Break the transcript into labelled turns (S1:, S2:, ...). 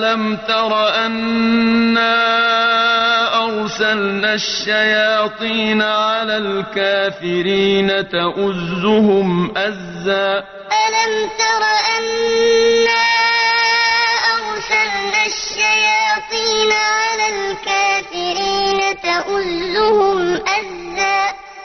S1: ألم تر أنا أرسلنا الشياطين على الكافرين تؤزهم أزا
S2: ألم تر أنا أرسلنا الشياطين على الكافرين